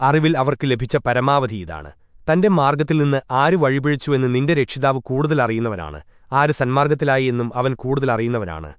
അറിവിൽ അവർക്ക് ലഭിച്ച പരമാവധി ഇതാണ്. തന്റെ മാർഗത്തിൽ നിന്ന് ആര് വഴിപിഴിച്ചുവെന്ന് നിന്റെ രക്ഷിതാവ് കൂടുതൽ അറിയുന്നവനാണ്. ആര് സന്മാർഗത്തിലായി എന്നും അവൻ കൂടുതൽ അറിയുന്നവനാണ്.